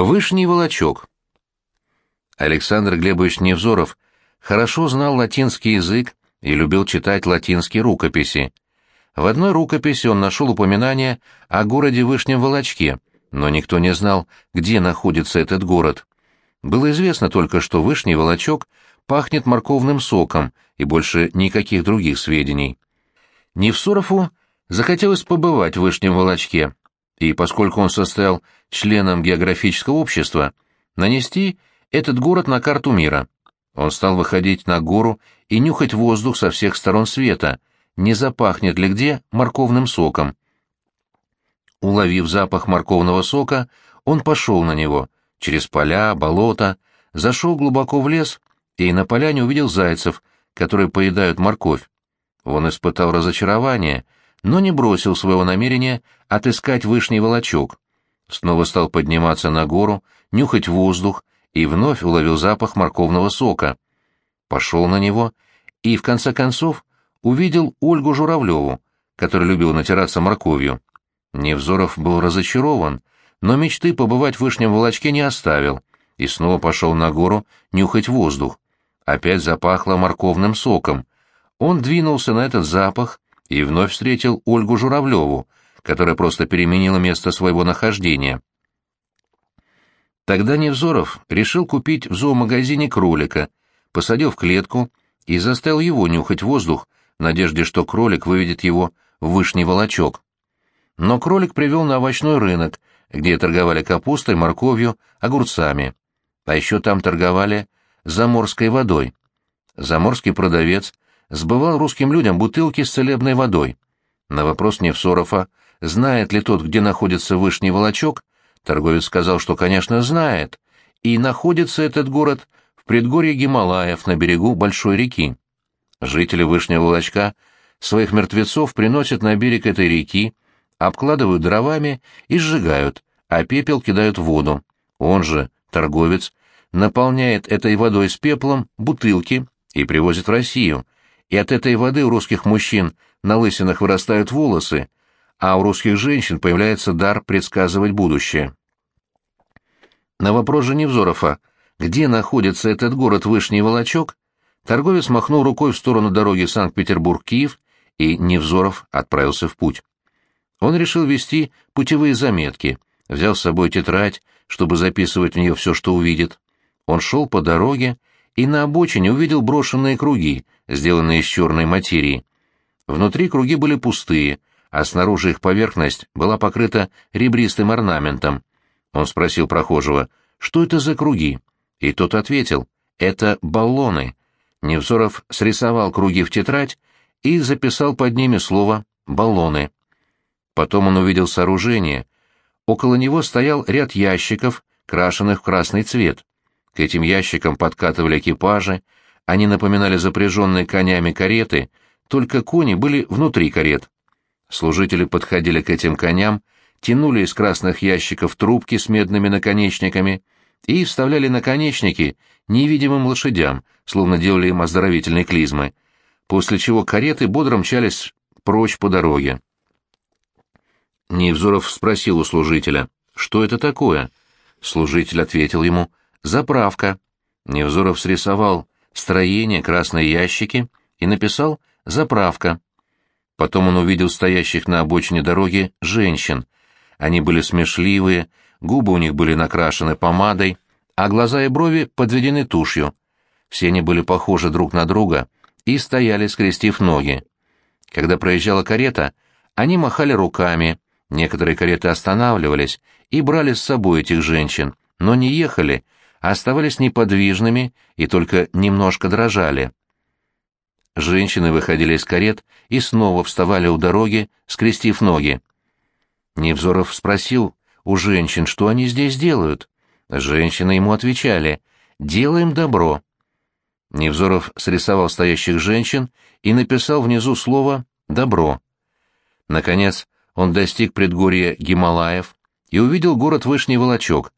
Вышний Волочок. Александр Глебович Невзоров хорошо знал латинский язык и любил читать латинские рукописи. В одной рукописи он нашел упоминание о городе Вышнем Волочке, но никто не знал, где находится этот город. Было известно только, что Вышний Волочок пахнет морковным соком и больше никаких других сведений. Невсорову захотелось побывать в Вышнем Волочке, и поскольку он состоял членом географического общества, нанести этот город на карту мира. Он стал выходить на гору и нюхать воздух со всех сторон света, не запахнет ли где морковным соком. Уловив запах морковного сока, он пошел на него, через поля, болота, зашел глубоко в лес и на поляне увидел зайцев, которые поедают морковь. Он испытал разочарование — но не бросил своего намерения отыскать вышний волочок. Снова стал подниматься на гору, нюхать воздух и вновь уловил запах морковного сока. Пошел на него и, в конце концов, увидел Ольгу Журавлеву, которая любила натираться морковью. Невзоров был разочарован, но мечты побывать в Вышнем Волочке не оставил и снова пошел на гору нюхать воздух. Опять запахло морковным соком. Он двинулся на этот запах и вновь встретил Ольгу Журавлеву, которая просто переменила место своего нахождения. Тогда Невзоров решил купить в зоомагазине кролика, посадил в клетку и заставил его нюхать воздух в надежде, что кролик выведет его в вышний волочок. Но кролик привел на овощной рынок, где торговали капустой, морковью, огурцами. А еще там торговали заморской водой. Заморский продавец сбывал русским людям бутылки с целебной водой. На вопрос Невсорова, знает ли тот, где находится Вышний Волочок, торговец сказал, что, конечно, знает, и находится этот город в предгорье Гималаев на берегу большой реки. Жители Вышнего Волочка своих мертвецов приносят на берег этой реки, обкладывают дровами и сжигают, а пепел кидают в воду. Он же, торговец, наполняет этой водой с пеплом бутылки и привозит в Россию, и от этой воды у русских мужчин на лысинах вырастают волосы, а у русских женщин появляется дар предсказывать будущее. На вопрос же Невзорова, где находится этот город Вышний Волочок, торговец махнул рукой в сторону дороги Санкт-Петербург-Киев, и Невзоров отправился в путь. Он решил вести путевые заметки, взял с собой тетрадь, чтобы записывать в нее все, что увидит. Он шел по дороге, и на обочине увидел брошенные круги, сделанные из черной материи. Внутри круги были пустые, а снаружи их поверхность была покрыта ребристым орнаментом. Он спросил прохожего, что это за круги, и тот ответил, это баллоны. Невзоров срисовал круги в тетрадь и записал под ними слово «баллоны». Потом он увидел сооружение. Около него стоял ряд ящиков, крашенных в красный цвет. К этим ящикам подкатывали экипажи, они напоминали запряженные конями кареты, только кони были внутри карет. Служители подходили к этим коням, тянули из красных ящиков трубки с медными наконечниками и вставляли наконечники невидимым лошадям, словно делали им оздоровительные клизмы, после чего кареты бодро мчались прочь по дороге. Невзоров спросил у служителя, что это такое. Служитель ответил ему, Заправка. Невзоров срисовал строение, красные ящики и написал «заправка». Потом он увидел стоящих на обочине дороги женщин. Они были смешливые, губы у них были накрашены помадой, а глаза и брови подведены тушью. Все они были похожи друг на друга и стояли, скрестив ноги. Когда проезжала карета, они махали руками, некоторые кареты останавливались и брали с собой этих женщин, но не ехали, оставались неподвижными и только немножко дрожали. Женщины выходили из карет и снова вставали у дороги, скрестив ноги. Невзоров спросил у женщин, что они здесь делают. Женщины ему отвечали «Делаем добро». Невзоров срисовал стоящих женщин и написал внизу слово «добро». Наконец он достиг предгорья Гималаев и увидел город Вышний Волочок,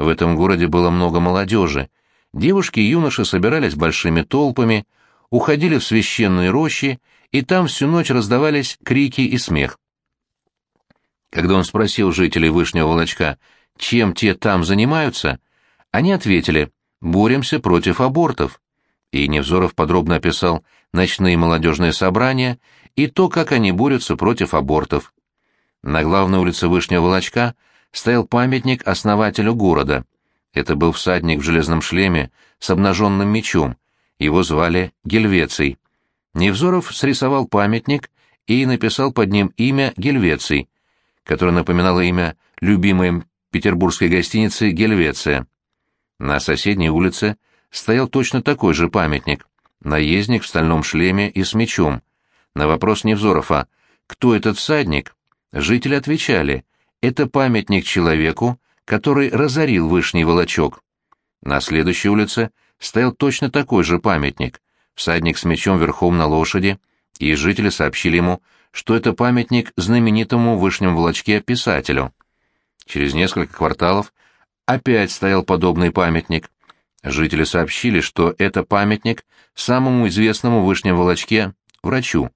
в этом городе было много молодежи. Девушки и юноши собирались большими толпами, уходили в священные рощи, и там всю ночь раздавались крики и смех. Когда он спросил жителей Вышнего Волочка, чем те там занимаются, они ответили «боремся против абортов». И Невзоров подробно описал ночные молодежные собрания и то, как они борются против абортов. На главной улице Вышнего Волочка стоял памятник основателю города. Это был всадник в железном шлеме с обнаженным мечом. Его звали Гельвеций. Невзоров срисовал памятник и написал под ним имя Гельвеций, которое напоминало имя любимой петербургской гостиницы «Гельвеция». На соседней улице стоял точно такой же памятник, наездник в стальном шлеме и с мечом. На вопрос Невзорова «Кто этот всадник?» жители отвечали «Это памятник человеку, который разорил Вышний Волочок». На следующей улице стоял точно такой же памятник, всадник с мечом верхом на лошади, и жители сообщили ему, что это памятник знаменитому Вышнем Волочке писателю. Через несколько кварталов опять стоял подобный памятник. Жители сообщили, что это памятник самому известному Вышнем Волочке врачу.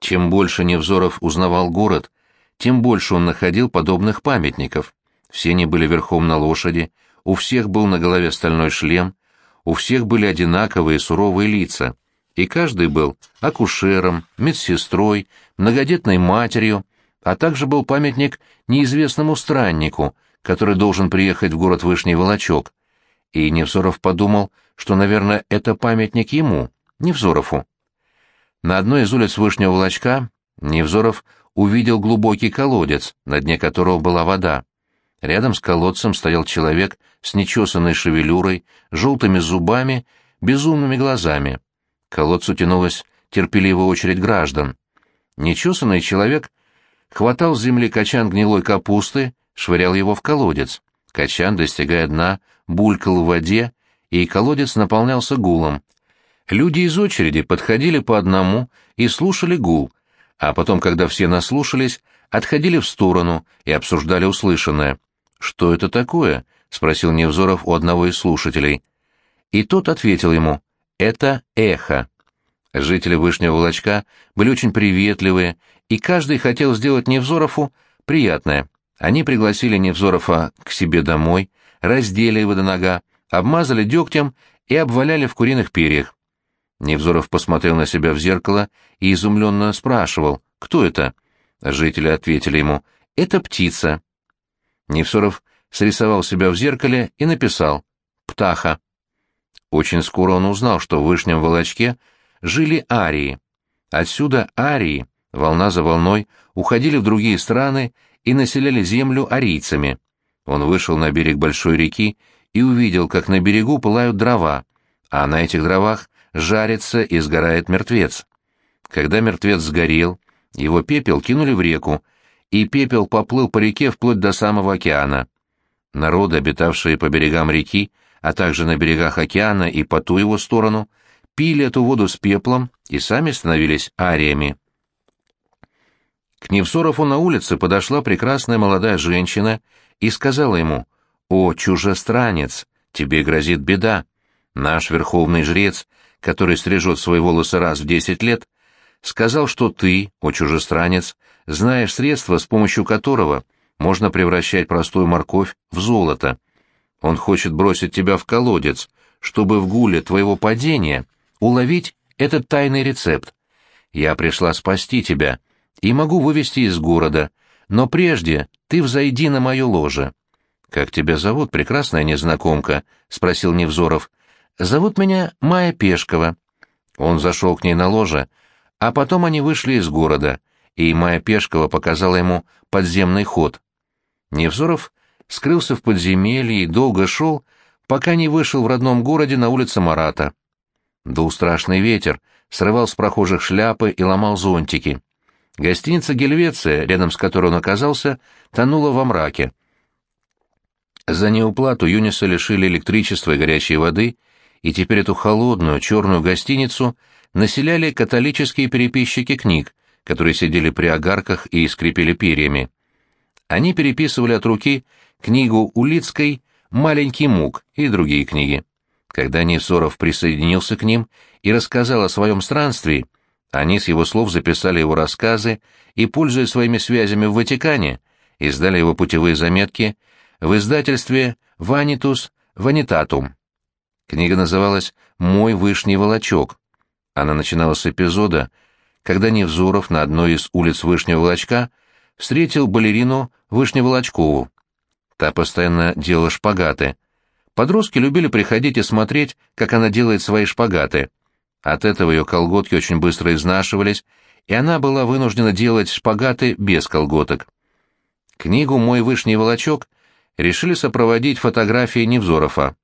Чем больше Невзоров узнавал город, тем больше он находил подобных памятников. Все они были верхом на лошади, у всех был на голове стальной шлем, у всех были одинаковые суровые лица, и каждый был акушером, медсестрой, многодетной матерью, а также был памятник неизвестному страннику, который должен приехать в город Вышний Волочок. И Невзоров подумал, что, наверное, это памятник ему, Невзорову. На одной из улиц Вышнего Волочка Невзоров увидел глубокий колодец, на дне которого была вода. Рядом с колодцем стоял человек с нечесанной шевелюрой, желтыми зубами, безумными глазами. К колодцу тянулась терпеливая очередь граждан. Нечесанный человек хватал с земли качан гнилой капусты, швырял его в колодец. Качан, достигая дна, булькал в воде, и колодец наполнялся гулом. Люди из очереди подходили по одному и слушали гул, а потом, когда все наслушались, отходили в сторону и обсуждали услышанное. «Что это такое?» — спросил Невзоров у одного из слушателей. И тот ответил ему, «Это эхо». Жители Вышнего Волочка были очень приветливые, и каждый хотел сделать Невзорову приятное. Они пригласили Невзорова к себе домой, раздели его до нога, обмазали дегтем и обваляли в куриных перьях. Невзоров посмотрел на себя в зеркало и изумленно спрашивал, кто это? Жители ответили ему, это птица. Невзоров срисовал себя в зеркале и написал «Птаха». Очень скоро он узнал, что в Вышнем Волочке жили арии. Отсюда арии, волна за волной, уходили в другие страны и населяли землю арийцами. Он вышел на берег большой реки и увидел, как на берегу пылают дрова, а на этих дровах жарится и сгорает мертвец. Когда мертвец сгорел, его пепел кинули в реку, и пепел поплыл по реке вплоть до самого океана. Народы, обитавшие по берегам реки, а также на берегах океана и по ту его сторону, пили эту воду с пеплом и сами становились ариями. К Невсорову на улице подошла прекрасная молодая женщина и сказала ему, «О, чужестранец, тебе грозит беда. Наш верховный жрец, который стрижет свои волосы раз в десять лет, сказал, что ты, о чужестранец, знаешь средство, с помощью которого можно превращать простую морковь в золото. Он хочет бросить тебя в колодец, чтобы в гуле твоего падения уловить этот тайный рецепт. Я пришла спасти тебя и могу вывести из города, но прежде ты взойди на мое ложе. — Как тебя зовут, прекрасная незнакомка? — спросил Невзоров. — Зовут меня Майя Пешкова. Он зашел к ней на ложе, а потом они вышли из города, и Майя Пешкова показала ему подземный ход. Невзоров скрылся в подземелье и долго шел, пока не вышел в родном городе на улице Марата. Дул страшный ветер, срывал с прохожих шляпы и ломал зонтики. Гостиница «Гельвеция», рядом с которой он оказался, тонула во мраке. За неуплату Юниса лишили электричества и горячей воды, и теперь эту холодную черную гостиницу населяли католические переписчики книг, которые сидели при огарках и скрипели перьями. Они переписывали от руки книгу Улицкой «Маленький мук» и другие книги. Когда Несоров присоединился к ним и рассказал о своем странстве, они с его слов записали его рассказы и, пользуясь своими связями в Ватикане, издали его путевые заметки в издательстве «Ванитус Ванитатум». Книга называлась «Мой вышний волочок». Она начиналась с эпизода, когда Невзоров на одной из улиц Вышнего Волочка встретил балерину Вышневолочкову. Та постоянно делала шпагаты. Подростки любили приходить и смотреть, как она делает свои шпагаты. От этого ее колготки очень быстро изнашивались, и она была вынуждена делать шпагаты без колготок. Книгу «Мой вышний волочок» решили сопроводить фотографии Невзорова.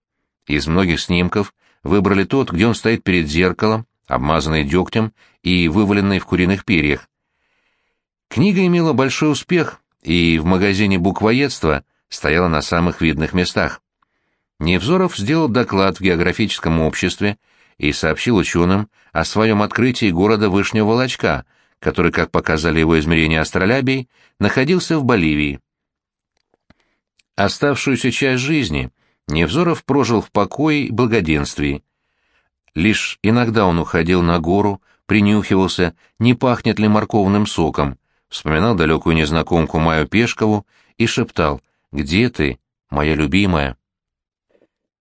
Из многих снимков выбрали тот, где он стоит перед зеркалом, обмазанный дегтем и вываленный в куриных перьях. Книга имела большой успех, и в магазине буквоедства стояла на самых видных местах. Невзоров сделал доклад в географическом обществе и сообщил ученым о своем открытии города Вышнего Волочка, который, как показали его измерения астролябий, находился в Боливии. Оставшуюся часть жизни Невзоров прожил в покое и благоденствии. Лишь иногда он уходил на гору, принюхивался, не пахнет ли морковным соком, вспоминал далекую незнакомку Маю Пешкову и шептал «Где ты, моя любимая?»